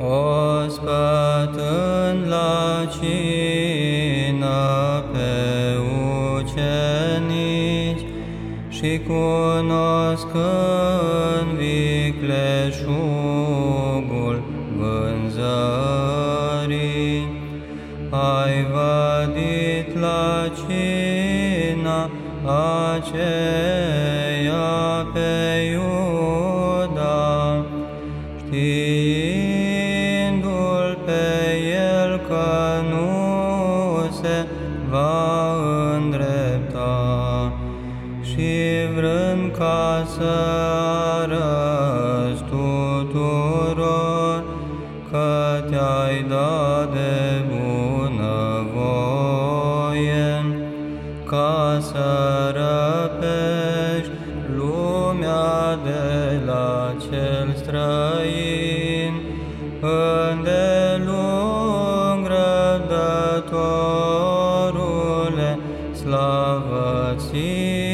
ospătând la cină pe ucenici și cunoscând vicleșugul vânzării, ai vădit la cina aceea pe Iuda, știindu-l pe el că nu se va îndrepta. Și vrând ca să arăți tuturor că te-ai dat de bunăvoie, ca să răpești lumea de la cel străin, înde ti.